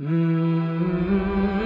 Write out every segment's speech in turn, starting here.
Mm-hmm.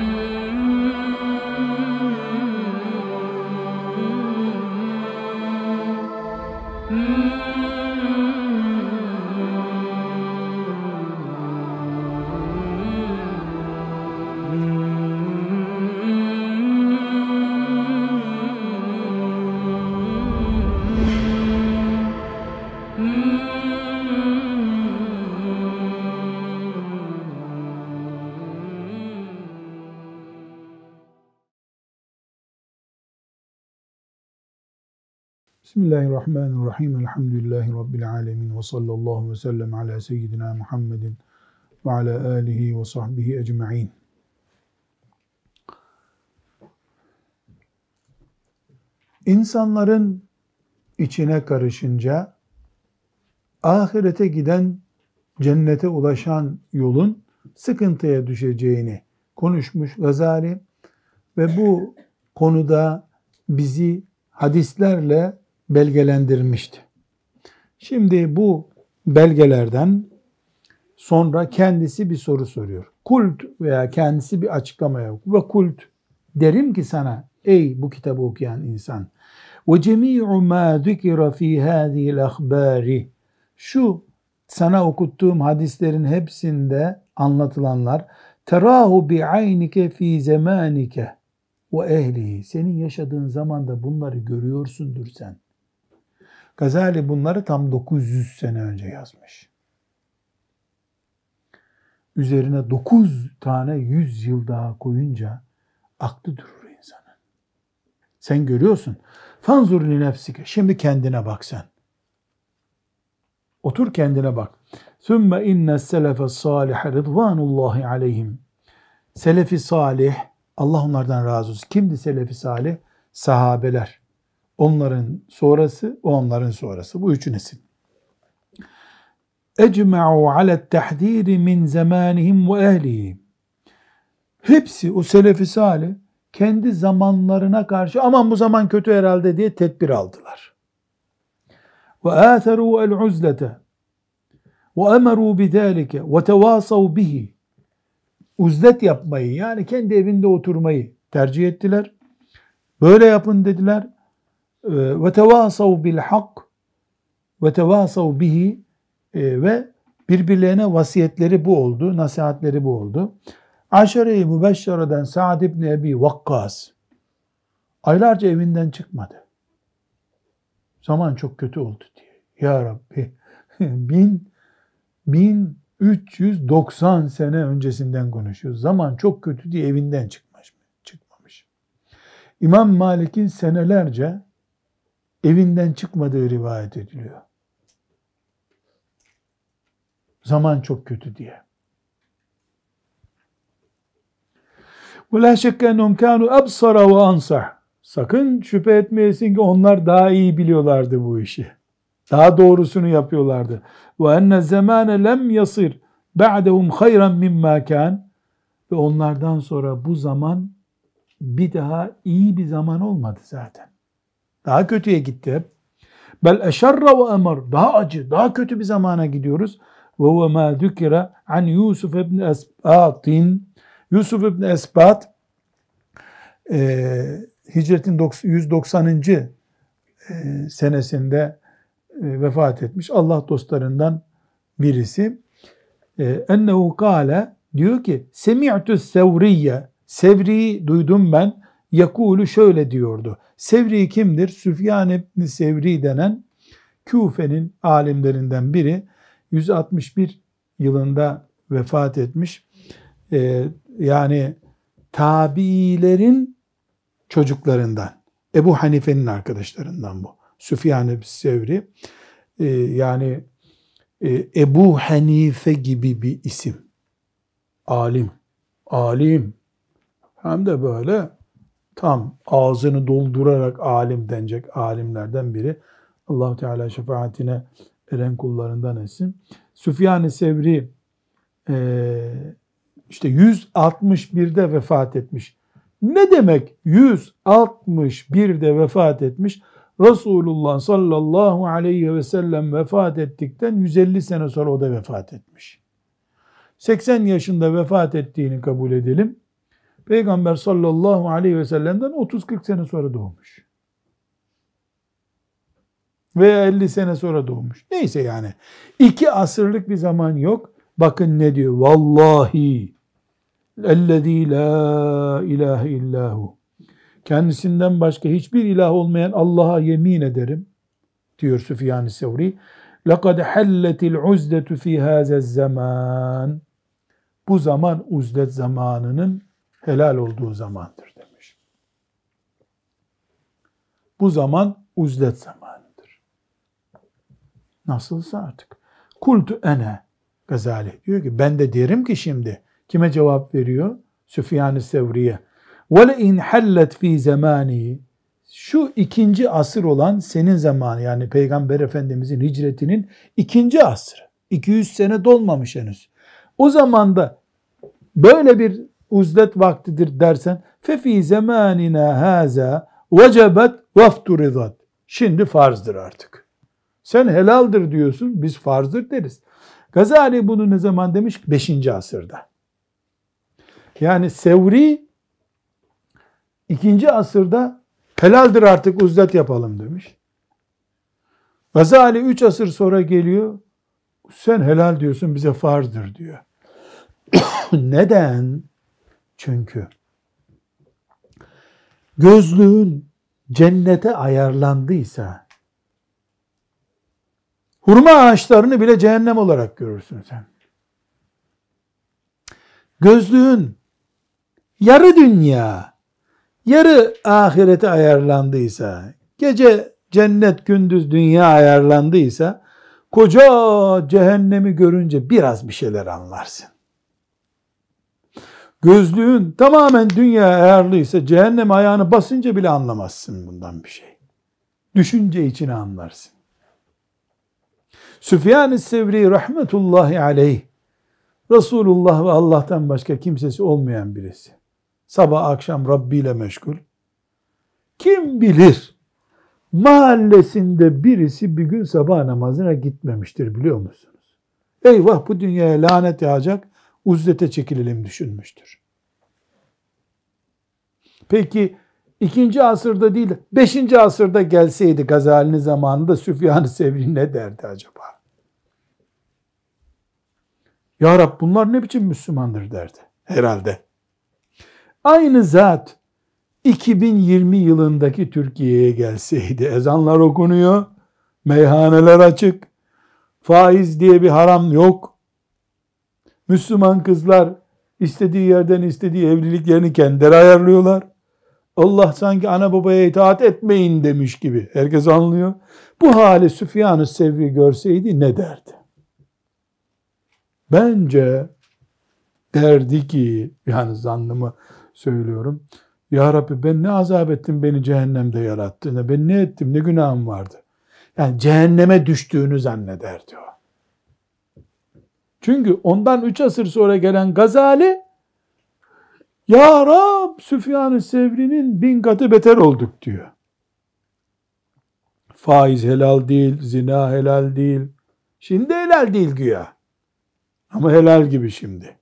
Bismillahirrahmanirrahim. Elhamdülillahi Rabbil alemin. Ve sallallahu ve sellem ala seyyidina Muhammedin ve ala alihi ve sahbihi ecma'in. İnsanların içine karışınca ahirete giden, cennete ulaşan yolun sıkıntıya düşeceğini konuşmuş Gazali ve bu konuda bizi hadislerle belgelendirmişti. Şimdi bu belgelerden sonra kendisi bir soru soruyor. Kult veya kendisi bir açıklama yok. Ve kult derim ki sana ey bu kitabı okuyan insan ve cemi'u ma zikra fi hadihi'l ahbari şu sana okuttuğum hadislerin hepsinde anlatılanlar terahu bi aynike fi zamanike ve ehlihi senin yaşadığın zamanda bunları görüyorsundur sen. Gazali bunları tam 900 sene önce yazmış. Üzerine 9 tane 100 yıl daha koyunca aklı durur insanın. Sen görüyorsun. Fanzur li nefsike. Şimdi kendine bak sen. Otur kendine bak. Sümme inne selefe salih rıdvanullahi aleyhim. Selefi salih, Allah onlardan razı olsun. Kimdi selefi salih? Sahabeler. Onların sonrası, onların sonrası. Bu üç nesil. Ala tahdiri min zamanihim ve ehlihi. Hepsi o selefi salih kendi zamanlarına karşı aman bu zaman kötü herhalde diye tedbir aldılar. Ve emerû bidâlike ve tevâsav bihi. Uzlet yapmayı yani kendi evinde oturmayı tercih ettiler. Böyle yapın dediler ve tevasav bil hak ve tevasav bihi e, ve birbirlerine vasiyetleri bu oldu, nasihatleri bu oldu. Aşere-i Mübeşşere'den Sa'd ibn Ebi Vakkas aylarca evinden çıkmadı. Zaman çok kötü oldu diye. Ya Rabbi bin, 1390 sene öncesinden konuşuyoruz. Zaman çok kötü diye evinden çıkmış, çıkmamış. İmam Malik'in senelerce evinden çıkmadığı rivayet ediliyor. Zaman çok kötü diye. وَلَا شَكَّ اَنَّهُمْ كَانُوا اَبْصَرَ وَاَنْصَحْ Sakın şüphe etmeyesin ki onlar daha iyi biliyorlardı bu işi. Daha doğrusunu yapıyorlardı. وَاَنَّ الزَّمَانَ lem yasir بَعْدَهُمْ خَيْرًا مِمَّا كَانَ Ve onlardan sonra bu zaman bir daha iyi bir zaman olmadı zaten. Daha kötüye gitti hep. Bel eşerra ve emr. Daha acı, daha kötü bir zamana gidiyoruz. Ve huve ma dükira an Yusuf ibn Esbat'in. Yusuf ibn Esbat e, hicretin 190. E, senesinde e, vefat etmiş. Allah dostlarından birisi. E, ennehu kâle diyor ki semi'tu sevriye Sevri'yi duydum ben. Yakulu şöyle diyordu. Sevri kimdir? Süfyan ibn Sevri denen Küfe'nin alimlerinden biri 161 yılında vefat etmiş. Ee, yani tabiilerin çocuklarından. Ebu Hanife'nin arkadaşlarından bu. Süfyan ibn Sevri. Ee, yani e, Ebu Hanife gibi bir isim. Alim. Alim. Hem de böyle tam ağzını doldurarak alim denecek alimlerden biri. allah Teala şefaatine eren kullarından etsin. Süfyan-ı Sevri e, işte 161'de vefat etmiş. Ne demek 161'de vefat etmiş? Resulullah sallallahu aleyhi ve sellem vefat ettikten 150 sene sonra o da vefat etmiş. 80 yaşında vefat ettiğini kabul edelim. Peygamber sallallahu aleyhi ve sellem'den 30-40 sene sonra doğmuş. Veya 50 sene sonra doğmuş. Neyse yani. iki asırlık bir zaman yok. Bakın ne diyor. Vallahi ellezî la ilahe illahu. Kendisinden başka hiçbir ilah olmayan Allah'a yemin ederim diyor Süfyan-ı Sevri. لَقَدْ حَلَّتِ الْعُزْدَةُ فِي هَذَا الزَّمَانِ Bu zaman uzdet zamanının helal olduğu zamandır demiş. Bu zaman uzdet zamanıdır. Nasılsa artık. Kultu ene Gazali diyor ki ben de derim ki şimdi kime cevap veriyor? Süfyan-ı Sevri'ye. وَلَاِنْ حَلَّتْ ف۪ي زَمَانِهِ Şu ikinci asır olan senin zamanı yani Peygamber Efendimizin hicretinin ikinci asrı. 200 sene dolmamış henüz. O zamanda böyle bir uzlet vaktidir dersen fefi zamanina haza vecebet vafturidat. Şimdi farzdır artık. Sen helaldir diyorsun, biz farzdır deriz. Gazali bunu ne zaman demiş? Beşinci asırda. Yani Sevri ikinci asırda helaldir artık uzlet yapalım demiş. Gazali üç asır sonra geliyor. Sen helal diyorsun bize farzdır diyor. Neden? Çünkü gözlüğün cennete ayarlandıysa hurma ağaçlarını bile cehennem olarak görürsün sen. Gözlüğün yarı dünya, yarı ahirete ayarlandıysa, gece cennet gündüz dünya ayarlandıysa, koca cehennemi görünce biraz bir şeyler anlarsın. Gözlüğün tamamen dünya ayarlıysa cehennem ayağını basınca bile anlamazsın bundan bir şey. Düşünce içine anlarsın. Süfyan-ı Sevri rahmetullahi aleyh Resulullah ve Allah'tan başka kimsesi olmayan birisi. Sabah akşam Rabbi ile meşgul. Kim bilir mahallesinde birisi bir gün sabah namazına gitmemiştir biliyor musunuz? Eyvah bu dünyaya lanet yağacak uzzete çekilelim düşünmüştür. Peki ikinci asırda değil, beşinci asırda gelseydi Gazali'nin zamanında Süfyan-ı Sevri ne derdi acaba? Ya Rab bunlar ne biçim Müslümandır derdi herhalde. Aynı zat 2020 yılındaki Türkiye'ye gelseydi ezanlar okunuyor, meyhaneler açık, faiz diye bir haram yok. Müslüman kızlar istediği yerden istediği evliliklerini kendileri ayarlıyorlar. Allah sanki ana babaya itaat etmeyin demiş gibi. Herkes anlıyor. Bu hali Süfyan-ı Sevri görseydi ne derdi? Bence derdi ki, yani zannımı söylüyorum. Ya Rabbi ben ne azap ettim beni cehennemde yarattığını, ben ne ettim, ne günahım vardı. Yani cehenneme düştüğünü zannederdi o. Çünkü ondan üç asır sonra gelen Gazali Ya Rab Süfyan-ı Sevri'nin bin katı beter olduk diyor. Faiz helal değil, zina helal değil. Şimdi helal değil güya. Ama helal gibi şimdi.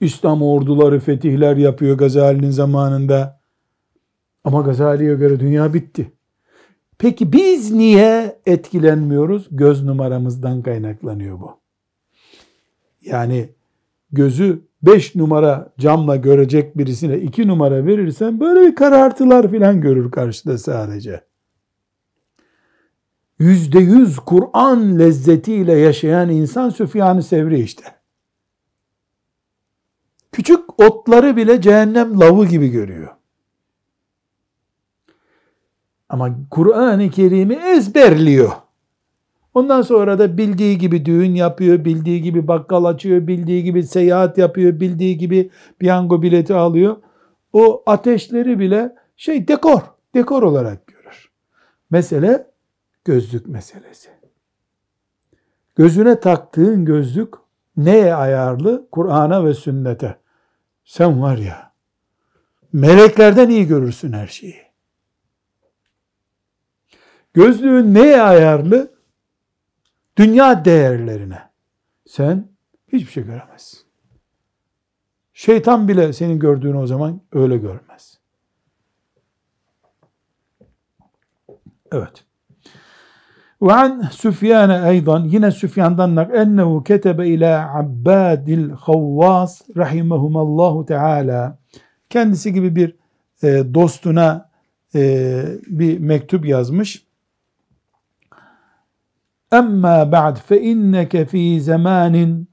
İslam orduları fetihler yapıyor Gazali'nin zamanında. Ama Gazali'ye göre dünya bitti. Peki biz niye etkilenmiyoruz? Göz numaramızdan kaynaklanıyor bu. Yani gözü 5 numara camla görecek birisine 2 numara verirsen böyle bir karartılar filan görür karşıda sadece. Yüzde yüz Kur'an lezzetiyle yaşayan insan Süfyan-ı Sevri işte. Küçük otları bile cehennem lavı gibi görüyor. Ama Kur'an-ı Kerim'i ezberliyor. Ondan sonra da bildiği gibi düğün yapıyor, bildiği gibi bakkal açıyor, bildiği gibi seyahat yapıyor, bildiği gibi piyango bileti alıyor. O ateşleri bile şey dekor, dekor olarak görür. Mesele gözlük meselesi. Gözüne taktığın gözlük neye ayarlı? Kur'an'a ve sünnete. Sen var ya, meleklerden iyi görürsün her şeyi. Gözlüğün neye ayarlı? Dünya değerlerine. Sen Hiçbir şey göremezsin. Şeytan bile senin gördüğünü o zaman öyle görmez. Evet. Ve an Süfyan aydan yine Süfyan'dan nak ennehu ketebe ila Abbadil Havvas rahimehumallahu teala kendisi gibi bir e, dostuna e, bir mektup yazmış. Emma ba'd fe inneke fi zamanin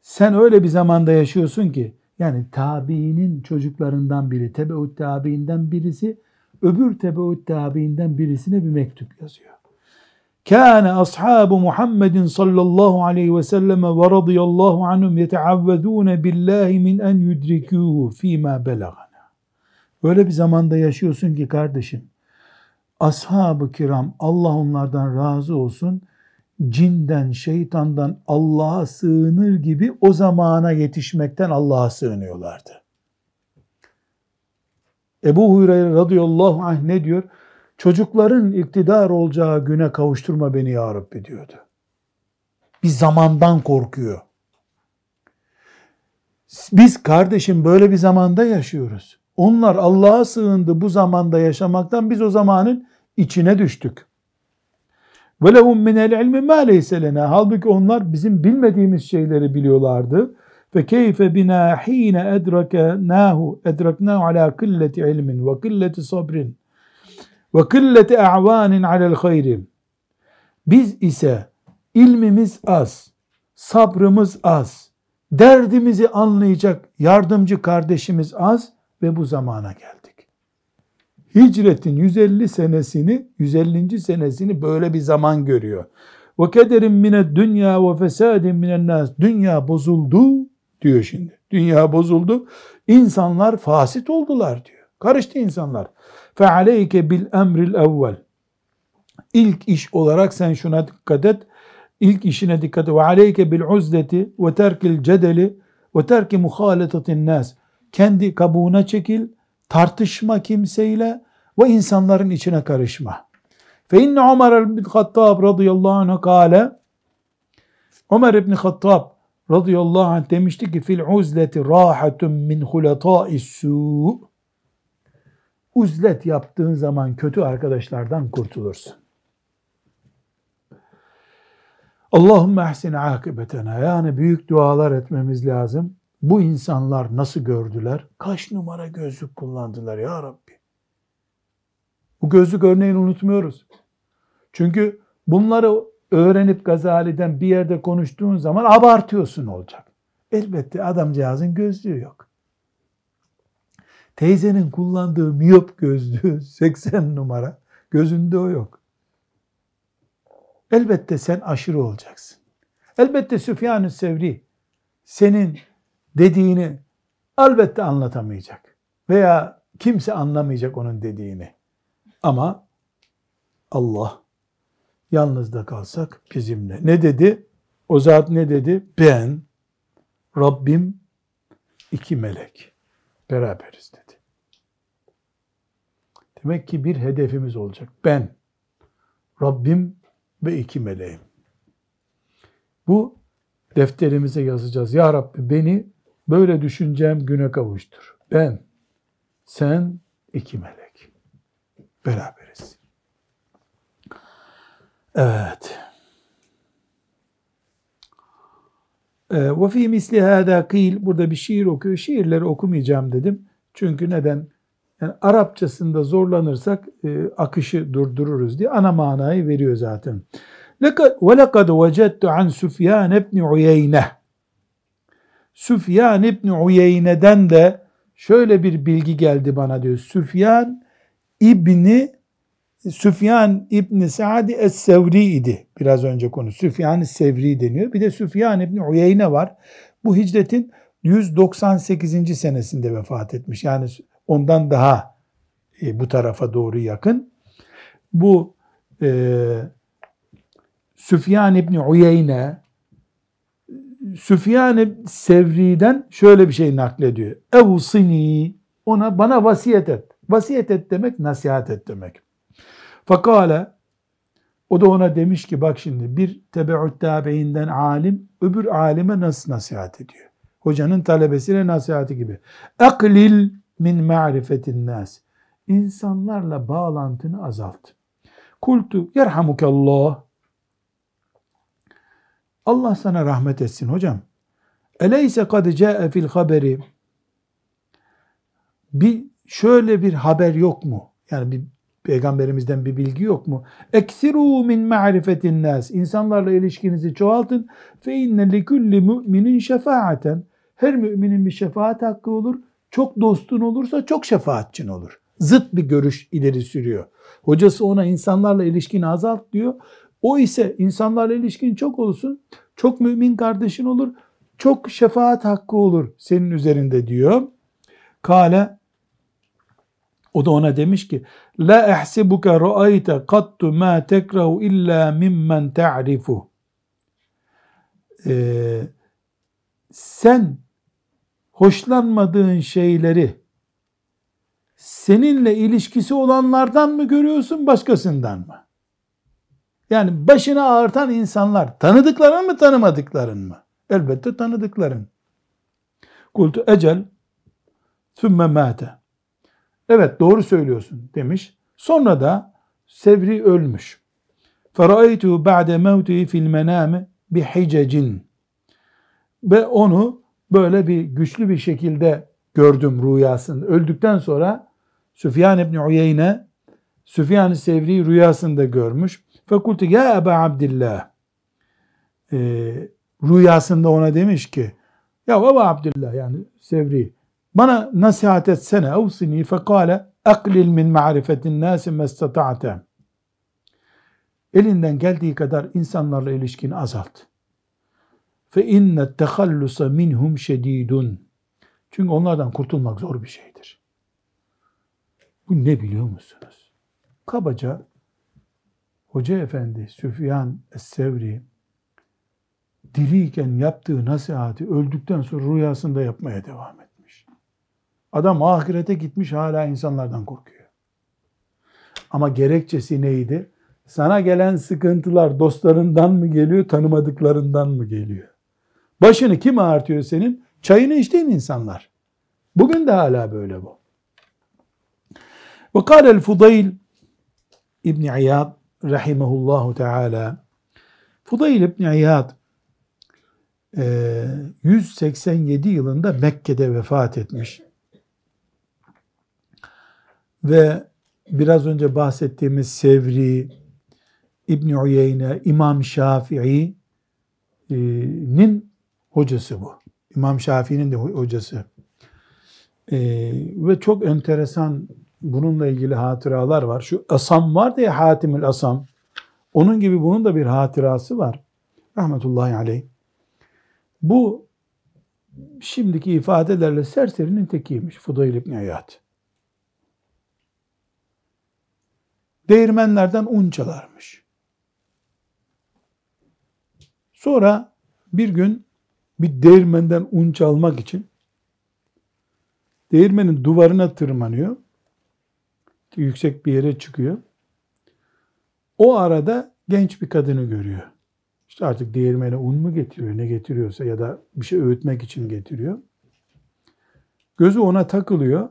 sen öyle bir zamanda yaşıyorsun ki yani tabiinin çocuklarından biri, tebeut tabiinden birisi öbür tebeut tabiinden birisine bir mektup yazıyor. Kâne ashabu Muhammedin sallallahu aleyhi ve selleme ve radıyallahu anhum yeteavvedûne billahi min en yudrikûhu fîmâ belagana. Öyle bir zamanda yaşıyorsun ki kardeşim, ashab-ı kiram Allah onlardan razı olsun, cinden, şeytandan Allah'a sığınır gibi o zamana yetişmekten Allah'a sığınıyorlardı. Ebu Hureyre radıyallahu anh ne diyor? Çocukların iktidar olacağı güne kavuşturma beni ya Rabbi diyordu. Bir zamandan korkuyor. Biz kardeşim böyle bir zamanda yaşıyoruz. Onlar Allah'a sığındı bu zamanda yaşamaktan biz o zamanın içine düştük. Lehum minel ilmi ma leyse lena. Halbuki onlar bizim bilmediğimiz şeyleri biliyorlardı. Hine edraknahu edraknahu ala killeti ilmin ve killeti sabrin ve killeti a'vanin alel hayri. Biz ise ilmimiz az, sabrımız az, derdimizi anlayacak yardımcı kardeşimiz az ve bu zamana geldik. Hicretin 150 senesini, 150. senesini böyle bir zaman görüyor. Ve kederin mine dünya ve fesadin minen nas. Dünya bozuldu diyor şimdi. Dünya bozuldu. İnsanlar fasit oldular diyor. Karıştı insanlar. Fe aleyke bil emril evvel. İlk iş olarak sen şuna dikkat et. İlk işine dikkat et. Ve aleyke bil uzleti ve terkil cedeli ve terki muhaletatin nas. Kendi kabuğuna çekil, tartışma kimseyle ve insanların içine karışma. Fe inne Ömer bin Hattab radıyallahu anh kâle Ömer ibn Hattab radıyallahu anh demişti ki fil uzleti rahatun min hulatâ'is su' uzlet yaptığın zaman kötü arkadaşlardan kurtulursun. Allahümme ahsin akıbetena. Yani büyük dualar etmemiz lazım. Bu insanlar nasıl gördüler? Kaç numara gözlük kullandılar ya Rabbi? Bu gözlük örneğini unutmuyoruz. Çünkü bunları öğrenip Gazali'den bir yerde konuştuğun zaman abartıyorsun olacak. Elbette adamcağızın gözlüğü yok. Teyzenin kullandığı miyop gözlüğü 80 numara gözünde o yok. Elbette sen aşırı olacaksın. Elbette Süfyan-ı Sevri senin dediğini elbette anlatamayacak. Veya kimse anlamayacak onun dediğini. Ama Allah yalnız da kalsak bizimle. Ne dedi? O zat ne dedi? Ben, Rabbim, iki melek beraberiz dedi. Demek ki bir hedefimiz olacak. Ben, Rabbim ve iki meleğim. Bu defterimize yazacağız. Ya Rabbi beni böyle düşüneceğim güne kavuştur. Ben, sen, iki melek. Beraberiz. Evet. Ee, ve fi misli hâdâ kîl. Burada bir şiir okuyor. Şiirleri okumayacağım dedim. Çünkü neden? Yani Arapçasında zorlanırsak e, akışı durdururuz diye ana manayı veriyor zaten. وَلَقَدْ وَجَدْتُ عَنْ سُفْيَانَ بْنِ عُيَيْنَةِ Süfyan İbni Uyeyne'den de şöyle bir bilgi geldi bana diyor. Süfyan İbni Süfyan İbni Sa'di Es-Sevri idi. Biraz önce konu. Süfyan Sevri deniyor. Bir de Süfyan İbni Uyeyne var. Bu hicretin 198. senesinde vefat etmiş. Yani ondan daha e, bu tarafa doğru yakın. Bu e, Süfyan İbni Uyeyne Süfyan Sevri'den şöyle bir şey naklediyor. Evsini ona bana vasiyet et. Vasiyet et demek nasihat et demek. Fakale O da ona demiş ki bak şimdi bir tebeut tabiinden alim öbür alime nasıl nasihat ediyor? Hocanın talebesine nasihati gibi. Aklil min ma'rifetin nas. İnsanlarla bağlantını azalt. Kultu yerhamukallah. Allah sana rahmet etsin hocam. Eleyse kad ca'e fil haberi. Bir şöyle bir haber yok mu? Yani bir peygamberimizden bir bilgi yok mu? Eksiru min ma'rifetin nas. İnsanlarla ilişkinizi çoğaltın. Fe inne li kulli mu'minin şefaaten. Her müminin bir şefaat hakkı olur. Çok dostun olursa çok şefaatçin olur. Zıt bir görüş ileri sürüyor. Hocası ona insanlarla ilişkini azalt diyor. O ise insanlarla ilişkin çok olsun. Çok mümin kardeşin olur. Çok şefaat hakkı olur senin üzerinde diyor. Kale o da ona demiş ki La ehsibuke ra'ayte kattu ma tekrahu illa mimmen ta'rifu. Ee, sen hoşlanmadığın şeyleri seninle ilişkisi olanlardan mı görüyorsun başkasından mı? Yani başına ağırtan insanlar tanıdıkların mı tanımadıkların mı? Elbette tanıdıkların. Kultu ecel sümme mâte. Evet doğru söylüyorsun demiş. Sonra da Sevri ölmüş. Feraeytu ba'de mevtihi fil menami bi hicecin. Ve onu böyle bir güçlü bir şekilde gördüm rüyasını. Öldükten sonra Süfyan İbni Uyeyne Süfyan-ı Sevri rüyasında görmüş. Fekultu ya Eba Abdillah ee, rüyasında ona demiş ki ya Eba Abdillah yani Sevri bana nasihat etsene evsini fekale aklil min ma'rifetin nasi mestata'te elinden geldiği kadar insanlarla ilişkini azalt. Fe inne tehallusa minhum şedidun. Çünkü onlardan kurtulmak zor bir şeydir. Bu ne biliyor musunuz? Kabaca Hoca Efendi Süfyan Es-Sevri diriyken yaptığı nasihati öldükten sonra rüyasında yapmaya devam etmiş. Adam ahirete gitmiş hala insanlardan korkuyor. Ama gerekçesi neydi? Sana gelen sıkıntılar dostlarından mı geliyor, tanımadıklarından mı geliyor? Başını kim ağırtıyor senin? Çayını içtiğin insanlar. Bugün de hala böyle bu. Ve kâlel Fudayl İbni İyad rahimehullahu teala Fudayl İbni İyad 187 e, yılında Mekke'de vefat etmiş. Ve biraz önce bahsettiğimiz Sevri, İbn Uyeyne, İmam Şafii'nin hocası bu. İmam Şafii'nin de hocası. Ee, ve çok enteresan bununla ilgili hatıralar var. Şu Asam var ya Hatimül Asam. Onun gibi bunun da bir hatırası var. Rahmetullahi aleyh. Bu şimdiki ifadelerle serserinin tekiymiş Fudayl İbni Hayat. Değirmenlerden un çalarmış. Sonra bir gün bir değirmenden un çalmak için değirmenin duvarına tırmanıyor. Yüksek bir yere çıkıyor. O arada genç bir kadını görüyor. İşte artık değirmene un mu getiriyor, ne getiriyorsa ya da bir şey öğütmek için getiriyor. Gözü ona takılıyor.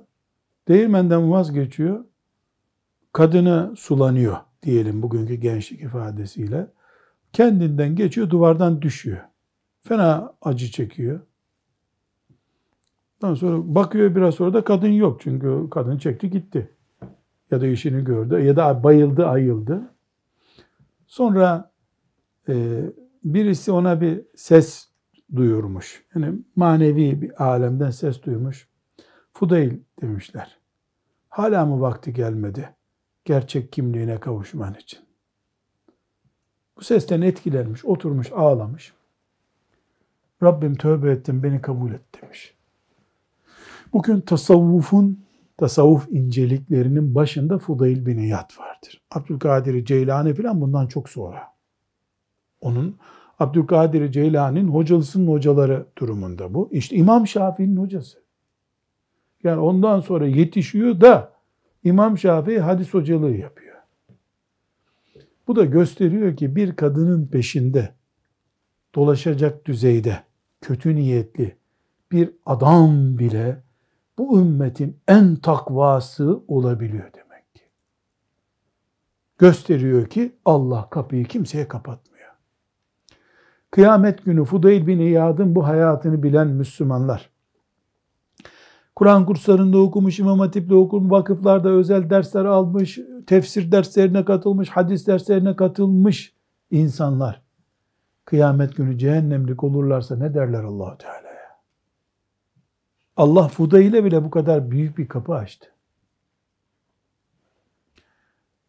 Değirmenden vazgeçiyor. Kadını sulanıyor diyelim bugünkü gençlik ifadesiyle. Kendinden geçiyor, duvardan düşüyor. Fena acı çekiyor. Ondan sonra bakıyor biraz sonra da kadın yok. Çünkü kadın çekti gitti. Ya da işini gördü ya da bayıldı ayıldı. Sonra e, birisi ona bir ses duyurmuş. Yani manevi bir alemden ses duymuş. Fudayl demişler. Hala mı vakti gelmedi gerçek kimliğine kavuşman için? Bu sesten etkilenmiş, oturmuş, ağlamış. Rabbim tövbe ettim, beni kabul et demiş. Bugün tasavvufun, tasavvuf inceliklerinin başında Fudayl bin İyad vardır. Abdülkadir Ceylani falan bundan çok sonra. Onun Abdülkadir Ceylani'nin hocalısının hocaları durumunda bu. İşte İmam Şafii'nin hocası. Yani ondan sonra yetişiyor da İmam Şafii hadis hocalığı yapıyor. Bu da gösteriyor ki bir kadının peşinde dolaşacak düzeyde kötü niyetli bir adam bile bu ümmetin en takvası olabiliyor demek ki. Gösteriyor ki Allah kapıyı kimseye kapatmıyor. Kıyamet günü Fudayl bin İyad'ın bu hayatını bilen Müslümanlar, Kur'an kurslarında okumuş, İmam Hatip'te okumuş, vakıflarda özel dersler almış, tefsir derslerine katılmış, hadis derslerine katılmış insanlar kıyamet günü cehennemlik olurlarsa ne derler Allahu Teala'ya? Allah Fudayl'e bile bu kadar büyük bir kapı açtı.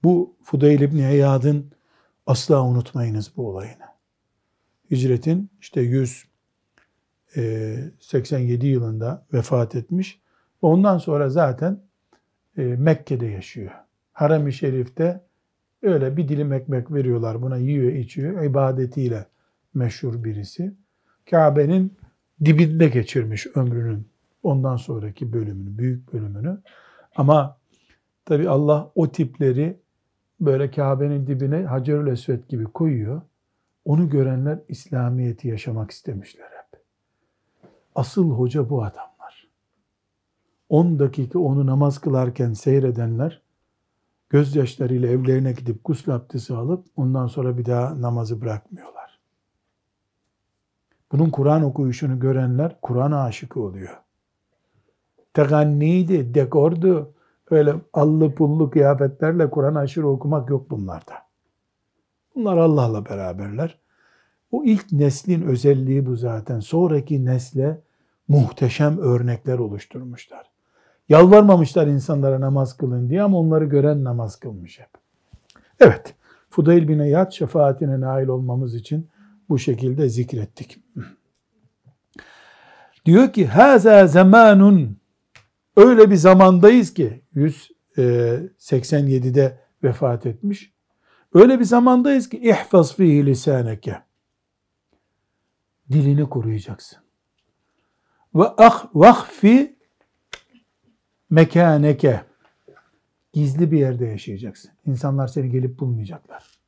Bu Fudayl İbni Eyyad'ın asla unutmayınız bu olayını. Hicretin işte 187 yılında vefat etmiş. Ondan sonra zaten Mekke'de yaşıyor. Harem-i Şerif'te öyle bir dilim ekmek veriyorlar buna yiyor içiyor ibadetiyle meşhur birisi. Kabe'nin dibinde geçirmiş ömrünün ondan sonraki bölümünü, büyük bölümünü. Ama tabi Allah o tipleri böyle Kabe'nin dibine Hacerül Esved gibi koyuyor. Onu görenler İslamiyet'i yaşamak istemişler hep. Asıl hoca bu adamlar. 10 dakika onu namaz kılarken seyredenler gözyaşlarıyla evlerine gidip gusül abdesti alıp ondan sonra bir daha namazı bırakmıyorlar. Bunun Kur'an okuyuşunu görenler Kur'an aşıkı oluyor. Teganniydi, dekordu, öyle allı pullu kıyafetlerle Kur'an aşırı okumak yok bunlarda. Bunlar Allah'la beraberler. O ilk neslin özelliği bu zaten. Sonraki nesle muhteşem örnekler oluşturmuşlar. Yalvarmamışlar insanlara namaz kılın diye ama onları gören namaz kılmış hep. Evet, Fudayl bin Eyyad şefaatine nail olmamız için bu şekilde zikrettik. Diyor ki haza zamanun öyle bir zamandayız ki 187'de e, vefat etmiş. Öyle bir zamandayız ki ihfaz fihi lisaneke. Dilini koruyacaksın. Ve ah vahfi mekaneke. Gizli bir yerde yaşayacaksın. İnsanlar seni gelip bulmayacaklar.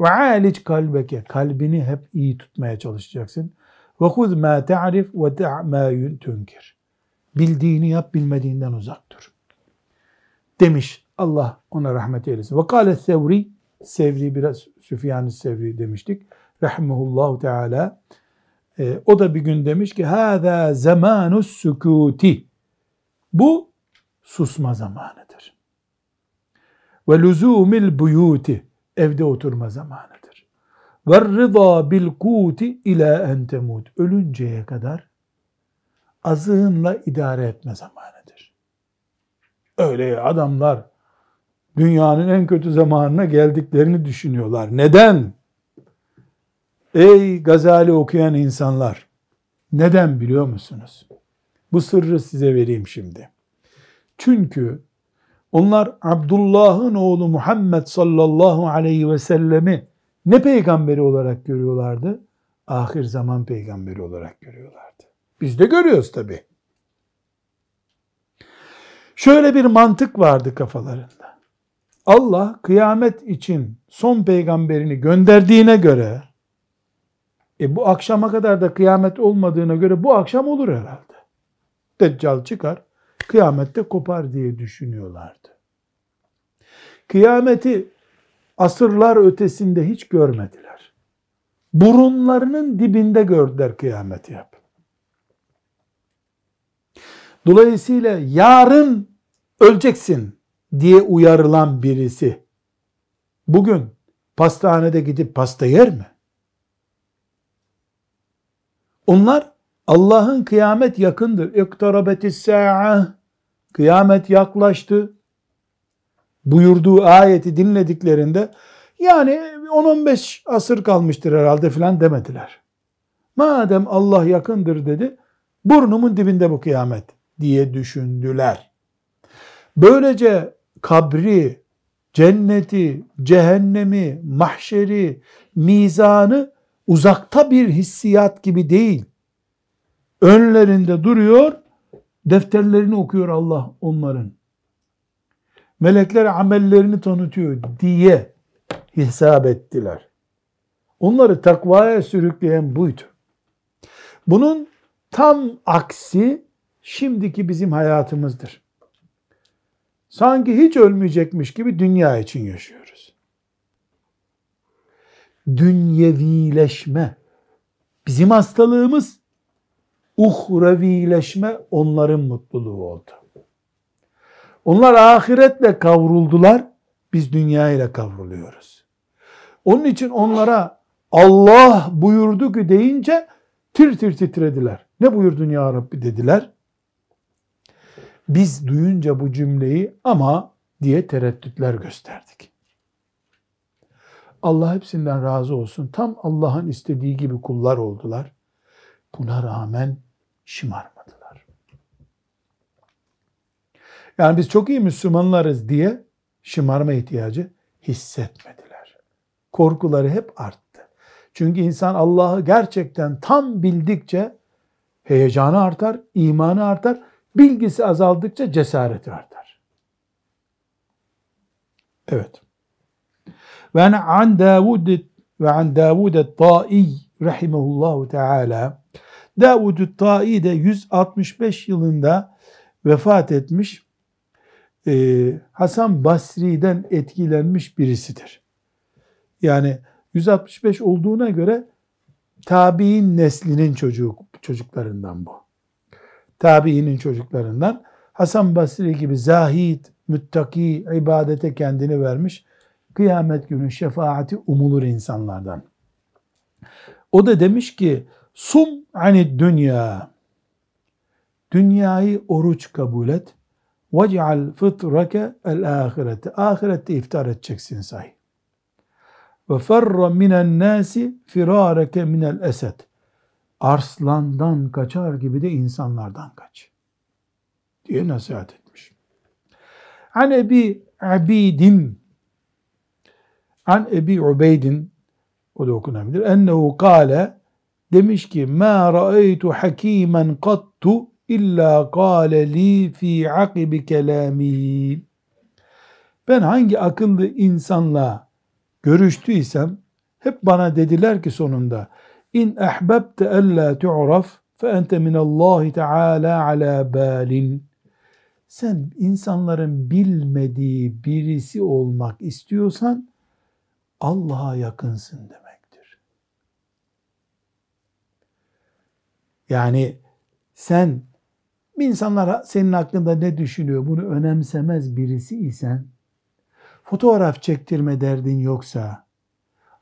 Ve alic kalbeke. Kalbini hep iyi tutmaya çalışacaksın. Ve huz ma ta'rif ve da' ma tunkir. Bildiğini yap, bilmediğinden uzak dur. Demiş Allah ona rahmet eylesin. Ve kâle sevri, Sevri biraz Süfyan-ı Sevri demiştik. Rahimehullahu Teala. E, o da bir gün demiş ki hâzâ zamânus sükûti. Bu susma zamanıdır. Ve lüzûmil buyûti evde oturma zamanıdır. Ve rıza bil kuti ila en. Ölünceye kadar azığınla idare etme zamanıdır. Öyle adamlar dünyanın en kötü zamanına geldiklerini düşünüyorlar. Neden? Ey Gazali okuyan insanlar, neden biliyor musunuz? Bu sırrı size vereyim şimdi. Çünkü onlar Abdullah'ın oğlu Muhammed sallallahu aleyhi ve sellemi ne peygamberi olarak görüyorlardı? Ahir zaman peygamberi olarak görüyorlardı. Biz de görüyoruz tabi. Şöyle bir mantık vardı kafalarında. Allah kıyamet için son peygamberini gönderdiğine göre e bu akşama kadar da kıyamet olmadığına göre bu akşam olur herhalde. Deccal çıkar, kıyamette kopar diye düşünüyorlardı. Kıyameti asırlar ötesinde hiç görmediler. Burunlarının dibinde gördüler kıyameti yap. Dolayısıyla yarın öleceksin diye uyarılan birisi bugün pastanede gidip pasta yer mi? Onlar Allah'ın kıyamet yakındır. İktarabetis sa'a kıyamet yaklaştı buyurduğu ayeti dinlediklerinde yani 10-15 asır kalmıştır herhalde filan demediler. Madem Allah yakındır dedi, burnumun dibinde bu kıyamet diye düşündüler. Böylece kabri, cenneti, cehennemi, mahşeri, mizanı uzakta bir hissiyat gibi değil. Önlerinde duruyor, defterlerini okuyor Allah onların melekler amellerini tanıtıyor diye hesap ettiler. Onları takvaya sürükleyen buydu. Bunun tam aksi şimdiki bizim hayatımızdır. Sanki hiç ölmeyecekmiş gibi dünya için yaşıyoruz. Dünyevileşme bizim hastalığımız, uhrevileşme onların mutluluğu oldu. Onlar ahiretle kavruldular, biz dünya ile kavruluyoruz. Onun için onlara Allah buyurdu ki deyince tir tir titrediler. Ne buyurdun ya Rabbi dediler. Biz duyunca bu cümleyi ama diye tereddütler gösterdik. Allah hepsinden razı olsun. Tam Allah'ın istediği gibi kullar oldular. Buna rağmen şımarmadılar. Yani biz çok iyi Müslümanlarız diye şımarma ihtiyacı hissetmediler. Korkuları hep arttı. Çünkü insan Allah'ı gerçekten tam bildikçe heyecanı artar, imanı artar, bilgisi azaldıkça cesareti artar. Evet. Ve an Davud ve an Davud et-Ta'i rahimehullahu teala Davud et-Ta'i de 165 yılında vefat etmiş. Ee, Hasan Basri'den etkilenmiş birisidir. Yani 165 olduğuna göre tabi'in neslinin çocuk, çocuklarından bu Tabi'inin çocuklarından. Hasan Basri gibi zahid, müttaki, ibadete kendini vermiş. Kıyamet günü şefaati umulur insanlardan. O da demiş ki, sum ani dünya. Dünyayı oruç kabul et. وَجْعَلْ فِطْرَكَ الْآخِرَةِ Ahirette iftar edeceksin sahi. Ve ferra minen nasi firareke minel esed. Arslandan kaçar gibi de insanlardan kaç. Diye nasihat etmiş. An Ebi Abidin An Ebi Ubeydin o da okunabilir. Ennehu kâle demiş ki ma ra'eytu hakimen kattu illa kâle li fi akibi kelâmi. Ben hangi akıllı insanla görüştüysem hep bana dediler ki sonunda in ahbabte alla tu'raf fe ente min Allah Teala ala balin. Sen insanların bilmediği birisi olmak istiyorsan Allah'a yakınsın demektir. Yani sen insanlar senin hakkında ne düşünüyor bunu önemsemez birisi isen fotoğraf çektirme derdin yoksa,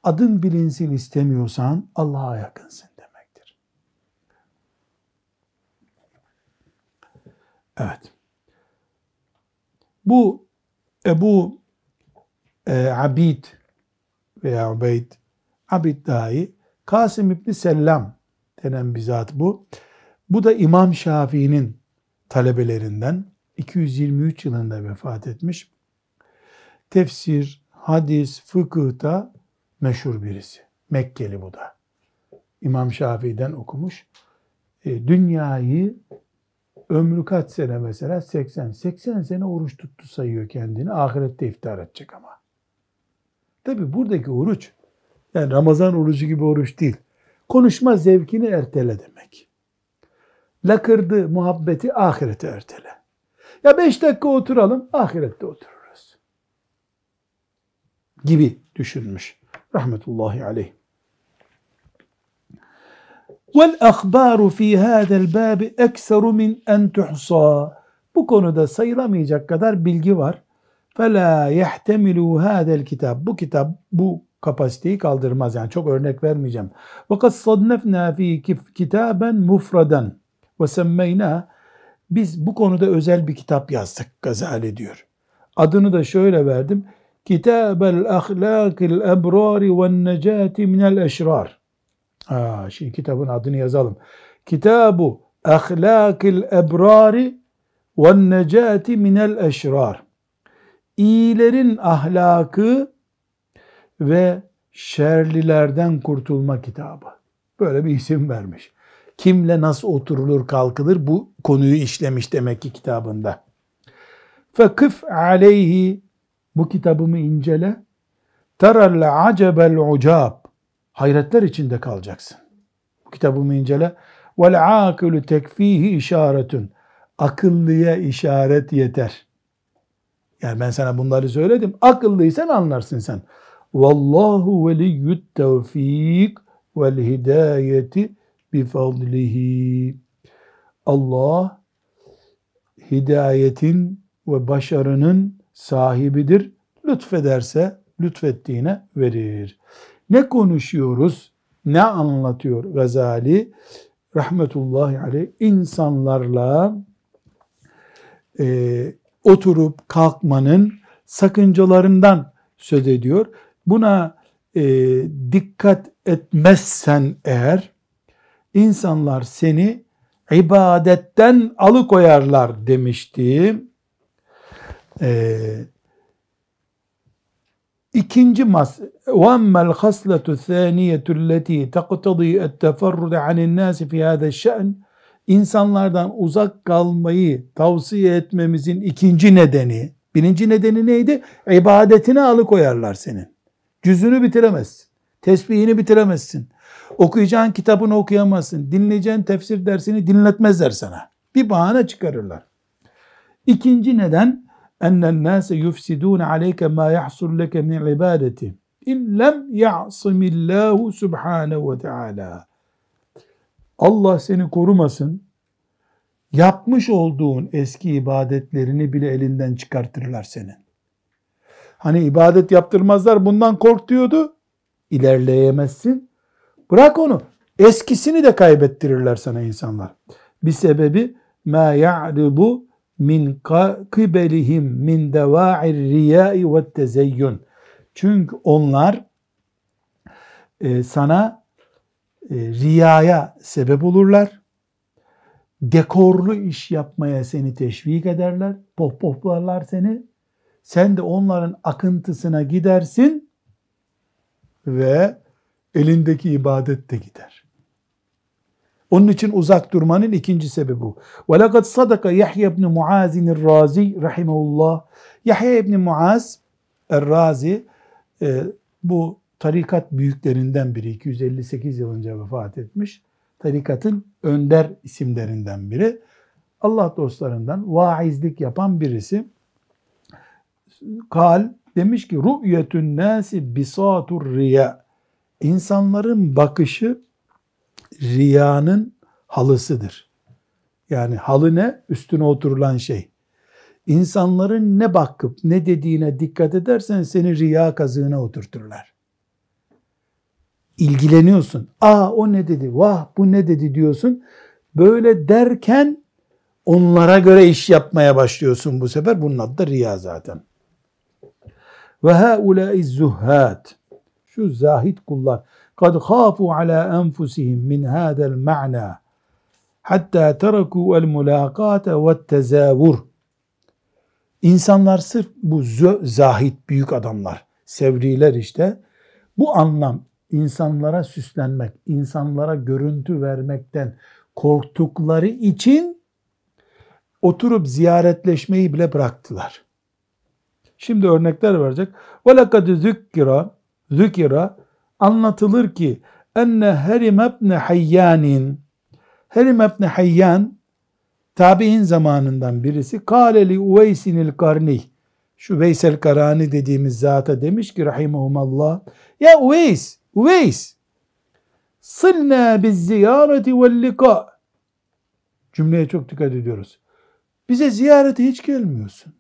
adın bilinsin istemiyorsan Allah'a yakınsın demektir. Evet. Bu Ebu e, Abid veya Ubeyd Abid dahi Kasım İbni Sellam denen bir zat bu. Bu da İmam Şafii'nin talebelerinden 223 yılında vefat etmiş tefsir, hadis, fıkıhta meşhur birisi. Mekkeli bu da. İmam Şafii'den okumuş. E, dünyayı ömrü kaç sene mesela? 80. 80 sene oruç tuttu sayıyor kendini. Ahirette iftar edecek ama. Tabi buradaki oruç yani Ramazan orucu gibi oruç değil. Konuşma zevkini ertele demek. Lakırdı muhabbeti ahirete ertele. Ya beş dakika oturalım, ahirette otur gibi düşünmüş. Rahmetullahi aleyh. Ahbaru fi hada'l bab ekseru min en tuhsa. Bu konuda sayılamayacak kadar bilgi var. Fela yehtemilu hada'l kitap. Bu kitap bu kapasiteyi kaldırmaz. Yani çok örnek vermeyeceğim. Sadnefna fi kitaben mufradan ve semmeyna biz bu konuda özel bir kitap yazdık Gazali diyor. Adını da şöyle verdim. Kitabel ahlakil ebrari ve necati minel eşrar. Ha, şimdi kitabın adını yazalım. Kitabu ahlakil ebrari ve necati minel eşrar. İyilerin ahlakı ve şerlilerden kurtulma kitabı. Böyle bir isim vermiş. Kimle nasıl oturulur kalkılır bu konuyu işlemiş demek ki kitabında. Fekıf aleyhi bu kitabımı incele. teral acebel ucab. Hayretler içinde kalacaksın. Bu kitabımı incele. Vel akilu tekfihi işaretun. Akıllıya işaret yeter. Yani ben sana bunları söyledim. Akıllıysan anlarsın sen. Vallahu veliyyut tevfik vel hidayeti bifadlihi. Allah hidayetin ve başarının sahibidir. Lütfederse lütfettiğine verir. Ne konuşuyoruz? Ne anlatıyor Gazali? Rahmetullahi aleyh insanlarla e, oturup kalkmanın sakıncalarından söz ediyor. Buna e, dikkat etmezsen eğer insanlar seni ibadetten alıkoyarlar demişti. Ee, ikinci mas وَاَمَّا الْخَصْلَةُ الثَّانِيَةُ الَّتِي تَقْتَضِي التَّفَرُّدَ عَنِ النَّاسِ فِي هَذَا الشَّأْنِ İnsanlardan uzak kalmayı tavsiye etmemizin ikinci nedeni, birinci nedeni neydi? İbadetine alıkoyarlar senin. Cüzünü bitiremezsin. Tesbihini bitiremezsin. Okuyacağın kitabını okuyamazsın. Dinleyeceğin tefsir dersini dinletmezler sana. Bir bahane çıkarırlar. İkinci neden ennen nase yufsidun aleyke ma yahsul leke min ibadeti in lem ya'simillahu subhanehu ve teala. Allah seni korumasın. Yapmış olduğun eski ibadetlerini bile elinden çıkartırlar senin. Hani ibadet yaptırmazlar bundan kork diyordu. İlerleyemezsin. Bırak onu. Eskisini de kaybettirirler sana insanlar. Bir sebebi ma ya'ridu min kıbelihim min deva'ir riyai ve tezeyyün. Çünkü onlar e, sana e, riyaya sebep olurlar. Dekorlu iş yapmaya seni teşvik ederler. Pohpohlarlar seni. Sen de onların akıntısına gidersin ve elindeki ibadet de gider. Onun için uzak durmanın ikinci sebebi bu. وَلَقَدْ صَدَقَ Yahya ibn Muazin el-Razi rahimahullah. Yahya ibn Muaz el-Razi e, bu tarikat büyüklerinden biri. 258 yıl önce vefat etmiş. Tarikatın önder isimlerinden biri. Allah dostlarından vaizlik yapan birisi. Kal demiş ki rü'yetün nasi bisatur riya. İnsanların bakışı riyanın halısıdır. Yani halı ne? Üstüne oturulan şey. İnsanların ne bakıp ne dediğine dikkat edersen seni riya kazığına oturturlar. İlgileniyorsun. Aa o ne dedi? Vah bu ne dedi diyorsun. Böyle derken onlara göre iş yapmaya başlıyorsun bu sefer. Bunun adı da riya zaten. Ve haulâi zuhhat. Şu zahit kullar. Kad khafu ala enfusihim min hadal ma'na. Hatta teraku el mulakate ve tezavur. İnsanlar sırf bu zahit büyük adamlar, sevriler işte. Bu anlam insanlara süslenmek, insanlara görüntü vermekten korktukları için oturup ziyaretleşmeyi bile bıraktılar. Şimdi örnekler verecek. وَلَقَدْ ذُكِّرَ zükira anlatılır ki enne Herim ibn Hayyan'in Herim ibn Hayyan tabi'in zamanından birisi kâleli Uveysinil Karni şu Veysel Karani dediğimiz zata demiş ki rahimahumallah ya Uveys Uveys sılna biz ziyareti vel lika cümleye çok dikkat ediyoruz. Bize ziyarete hiç gelmiyorsun.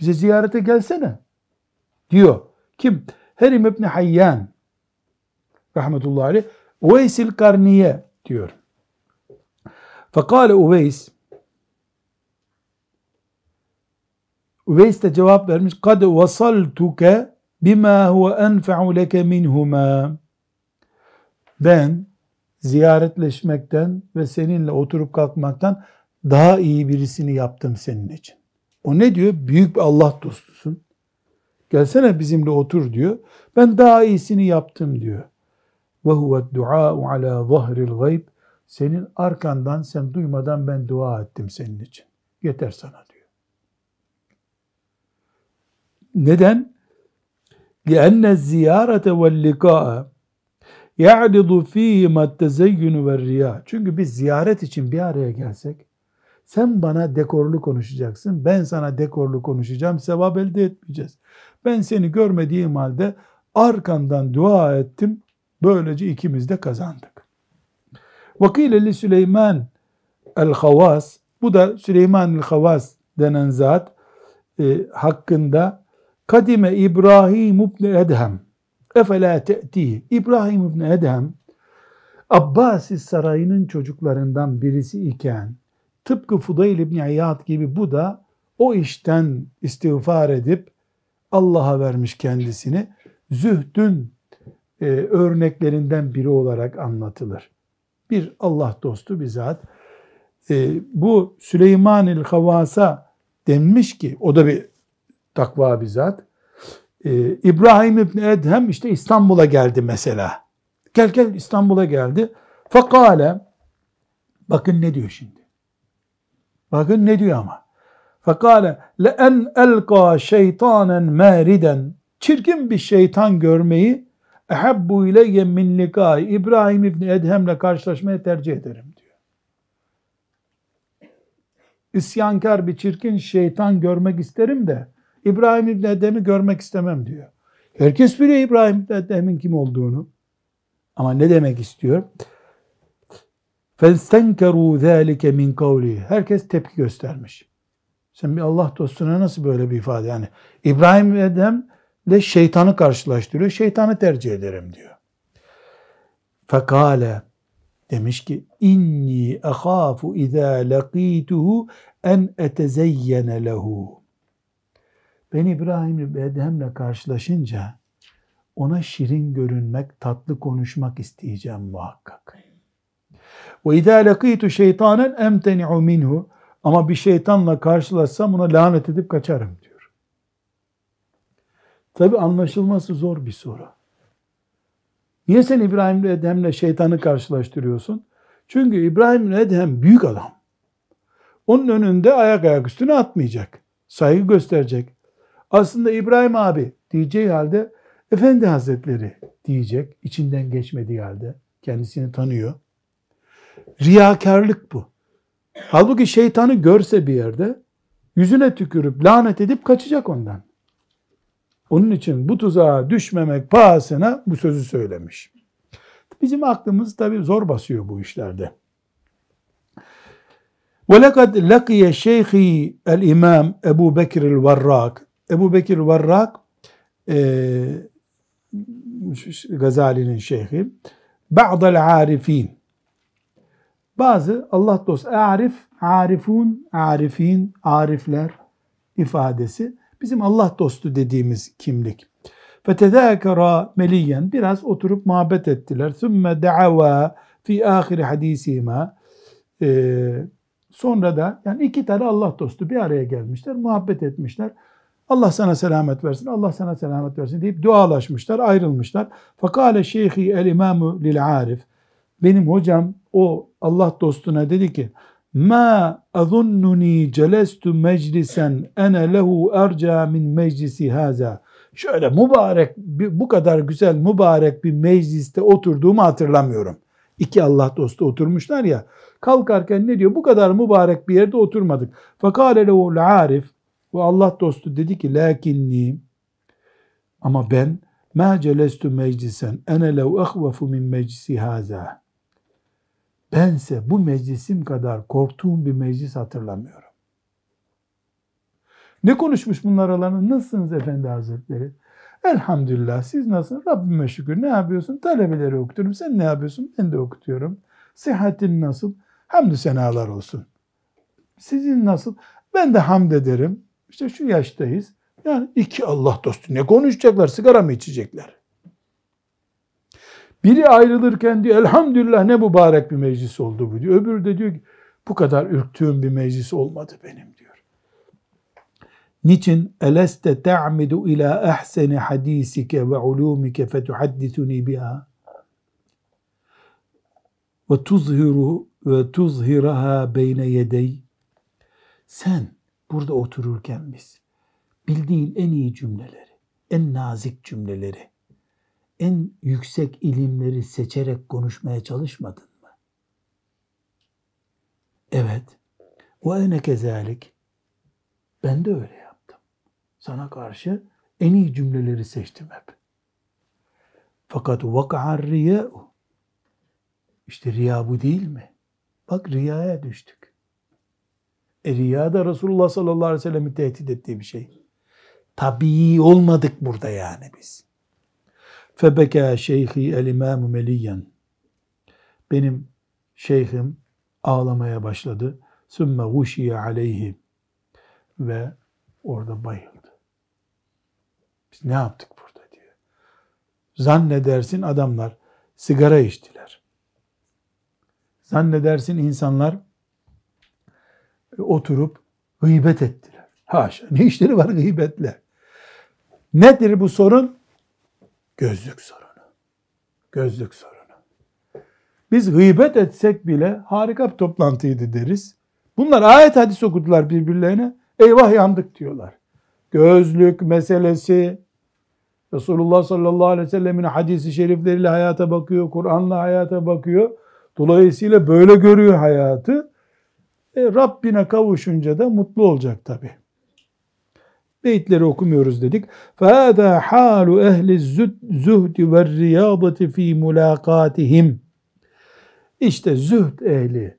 Bize ziyarete gelsene diyor. Kim? Herim İbni Hayyan rahmetullahi aleyh Uveysil Karniye diyor. Fekale Uveys Uveys de cevap vermiş kad vasaltuke bima huve enfa'u leke minhuma ben ziyaretleşmekten ve seninle oturup kalkmaktan daha iyi birisini yaptım senin için. O ne diyor? Büyük bir Allah dostusun. Gelsene bizimle otur diyor. Ben daha iyisini yaptım diyor Ve huve dua'u ala zahril gayb. Senin arkandan sen duymadan ben dua ettim senin için. Yeter sana diyor. Neden? لأن الزيارة واللقاء يعرض فيهما التزين والرياء. Çünkü biz ziyaret için bir araya gelsek, sen bana dekorlu konuşacaksın, ben sana dekorlu konuşacağım, sevap elde etmeyeceğiz. Ben seni görmediğim halde arkandan dua ettim, böylece ikimiz de kazandık. Vakileli Süleyman el-Havas, bu da Süleyman el-Havas denen zat e, hakkında Kadime İbrahim ibn Edhem efela te'ti İbrahim ibn Edhem Abbasi sarayının çocuklarından birisi iken tıpkı Fudayl ibn İyad gibi bu da o işten istiğfar edip Allah'a vermiş kendisini. Zühdün e, örneklerinden biri olarak anlatılır. Bir Allah dostu bir zat. E, bu Süleyman-ül Havas'a denmiş ki o da bir takva bir zat. Ee, İbrahim İbni Edhem işte İstanbul'a geldi mesela. Gel gel İstanbul'a geldi. Fakale bakın ne diyor şimdi. Bakın ne diyor ama. Fakale le en elqa şeytanen meriden çirkin bir şeytan görmeyi ehabbu ileyye min likai İbrahim İbni Edhem'le karşılaşmaya tercih ederim diyor. İsyankar bir çirkin şeytan görmek isterim de İbrahim İbni Edem'i görmek istemem diyor. Herkes biliyor İbrahim İbni Edem'in kim olduğunu. Ama ne demek istiyor? فَاسْتَنْكَرُوا ذَٰلِكَ مِنْ قَوْلِهِ Herkes tepki göstermiş. Sen bir Allah dostuna nasıl böyle bir ifade yani? İbrahim Edem ile şeytanı karşılaştırıyor. Şeytanı tercih ederim diyor. Fekale demiş ki inni ahafu izâ lakîtuhu en etezeyyene lehu. Ben İbrahim Edhem'le karşılaşınca ona şirin görünmek, tatlı konuşmak isteyeceğim muhakkak. Ve izâ lakîtu şeytanen emteni'u minhu. Ama bir şeytanla karşılaşsam ona lanet edip kaçarım. Tabi anlaşılması zor bir soru. Niye sen İbrahim Edhem'le şeytanı karşılaştırıyorsun? Çünkü İbrahim Edhem büyük adam. Onun önünde ayak ayak üstüne atmayacak. Saygı gösterecek. Aslında İbrahim abi diyeceği halde Efendi Hazretleri diyecek. içinden geçmediği halde. Kendisini tanıyor. Riyakarlık bu. Halbuki şeytanı görse bir yerde yüzüne tükürüp lanet edip kaçacak ondan. Onun için bu tuzağa düşmemek pahasına bu sözü söylemiş. Bizim aklımız tabi zor basıyor bu işlerde. وَلَقَدْ لَقِيَ شَيْخِ الْاِمَامِ Ebu Bekir el-Varrak Ebu Bekir Varrak e, Gazali'nin şeyhi Ba'dal arifin bazı Allah dostu arif, arifun, arifin, arifler ifadesi bizim Allah dostu dediğimiz kimlik. Fetedâkera meliyen biraz oturup muhabbet ettiler. Sümme da'ava fi ahiri hadisima sonra da yani iki tane Allah dostu bir araya gelmişler, muhabbet etmişler. Allah sana selamet versin, Allah sana selamet versin deyip dualaşmışlar, ayrılmışlar. Fakale şeyhi el imamu lil arif. Benim hocam o Allah dostuna dedi ki Ma azunnuni celestu meclisen ene lehu erca min meclisi haza. Şöyle mübarek, bu kadar güzel mübarek bir mecliste oturduğumu hatırlamıyorum. İki Allah dostu oturmuşlar ya. Kalkarken ne diyor? Bu kadar mübarek bir yerde oturmadık. Fakale lehu arif. Bu Allah dostu dedi ki lakinni ama ben ma celestu meclisen ene lev ehvefu min meclisi haza. Bense bu meclisim kadar korktuğum bir meclis hatırlamıyorum. Ne konuşmuş bunlar aralarında? Nasılsınız Efendi Hazretleri? Elhamdülillah siz nasılsınız? Rabbime şükür. Ne yapıyorsun? Talebeleri okutuyorum. Sen ne yapıyorsun? Ben de okutuyorum. Sıhhatin nasıl? Hamdü senalar olsun. Sizin nasıl? Ben de hamd ederim. İşte şu yaştayız. Yani iki Allah dostu ne konuşacaklar? Sigara mı içecekler? Biri ayrılırken diyor elhamdülillah ne mübarek bir meclis oldu bu diyor. Öbürü de diyor ki bu kadar ürktüğüm bir meclis olmadı benim diyor. Niçin eleste ta'midu ila ahseni hadisike ve ulumike fetuhaddisuni biha ve tuzhiru ve tuzhiraha beyne yedey sen burada otururken biz bildiğin en iyi cümleleri, en nazik cümleleri, en yüksek ilimleri seçerek konuşmaya çalışmadın mı? Evet. O ene kezalik. Ben de öyle yaptım. Sana karşı en iyi cümleleri seçtim hep. Fakat vaka'ar riya'u. İşte riya bu değil mi? Bak riyaya düştük. E riya da Resulullah sallallahu aleyhi ve sellem'i tehdit ettiği bir şey. Tabii olmadık burada yani biz. Febeka şeyhi el imamu meliyen. Benim şeyhim ağlamaya başladı. Sümme guşiye aleyhi. Ve orada bayıldı. Biz ne yaptık burada diyor. Zannedersin adamlar sigara içtiler. Zannedersin insanlar oturup gıybet ettiler. Haşa ne işleri var gıybetle. Nedir bu sorun? Gözlük sorunu. Gözlük sorunu. Biz gıybet etsek bile harika bir toplantıydı deriz. Bunlar ayet hadis okudular birbirlerine. Eyvah yandık diyorlar. Gözlük meselesi Resulullah sallallahu aleyhi ve sellemin hadisi şerifleriyle hayata bakıyor, Kur'an'la hayata bakıyor. Dolayısıyla böyle görüyor hayatı. E, Rabbine kavuşunca da mutlu olacak tabi. Beyitleri okumuyoruz dedik. فَهَذَا حَالُ اَهْلِ الزُّهْدِ وَالرِّيَاضَةِ ف۪ي مُلَاقَاتِهِمْ İşte zühd ehli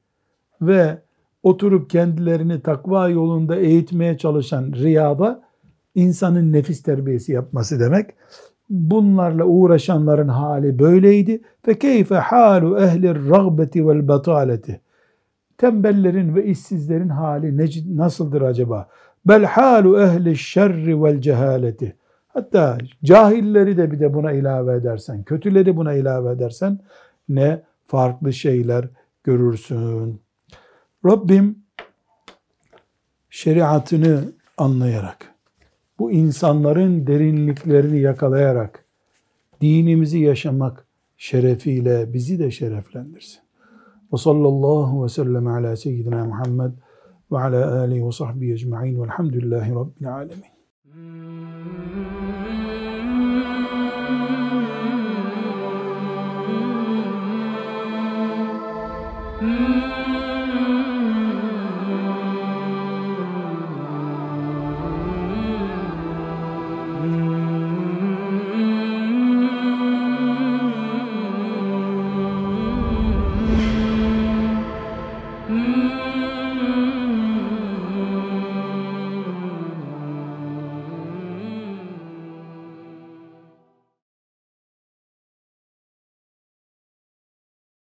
ve oturup kendilerini takva yolunda eğitmeye çalışan riyada insanın nefis terbiyesi yapması demek. Bunlarla uğraşanların hali böyleydi. Fe keyfe halu ehli ragbeti vel bataleti. Tembellerin ve işsizlerin hali nasıldır acaba? Bel halu ehli şerri vel cehaleti. Hatta cahilleri de bir de buna ilave edersen, kötüleri buna ilave edersen ne farklı şeyler görürsün. Rabbim şeriatını anlayarak, bu insanların derinliklerini yakalayarak dinimizi yaşamak şerefiyle bizi de şereflendirsin. Ve sallallahu ve sellem ala seyyidina Muhammed ve ala alihi ve sahbihi ecma'in velhamdülillahi rabbil alemin.